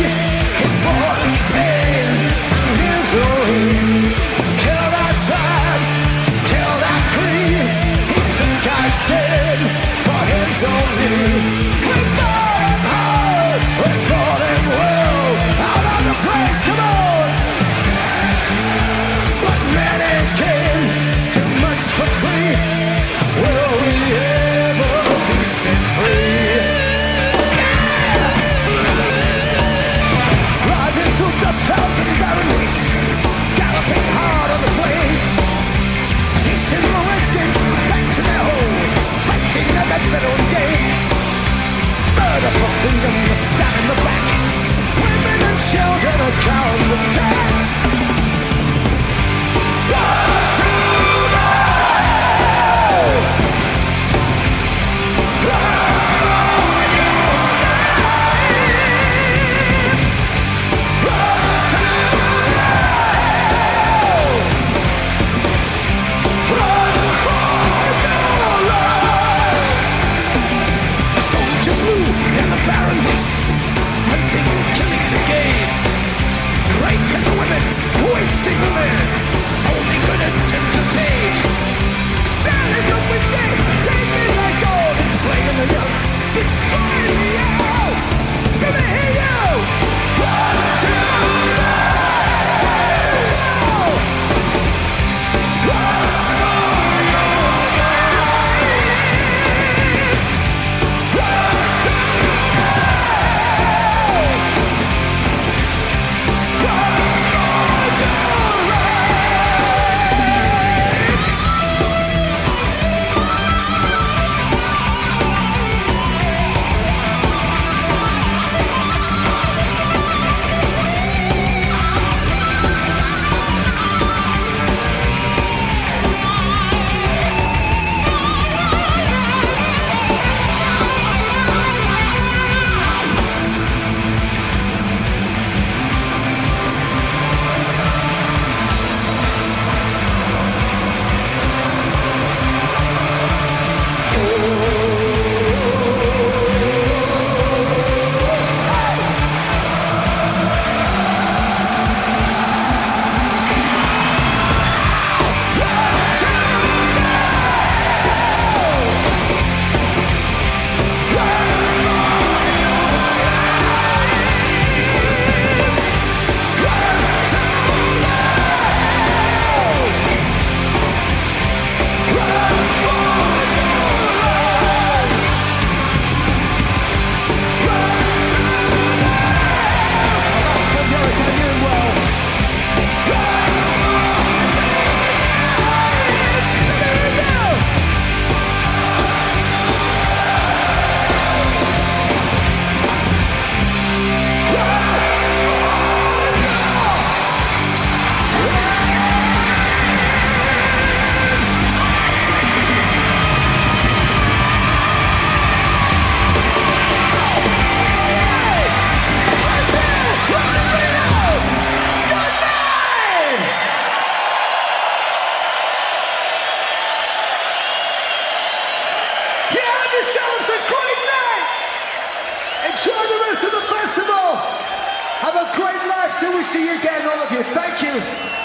Yeah. Marching the Redskins back to their holes, fighting the Bedford game. Murder for freedom, the stab in the back. Have a great life till we see you again, all of you. Thank you.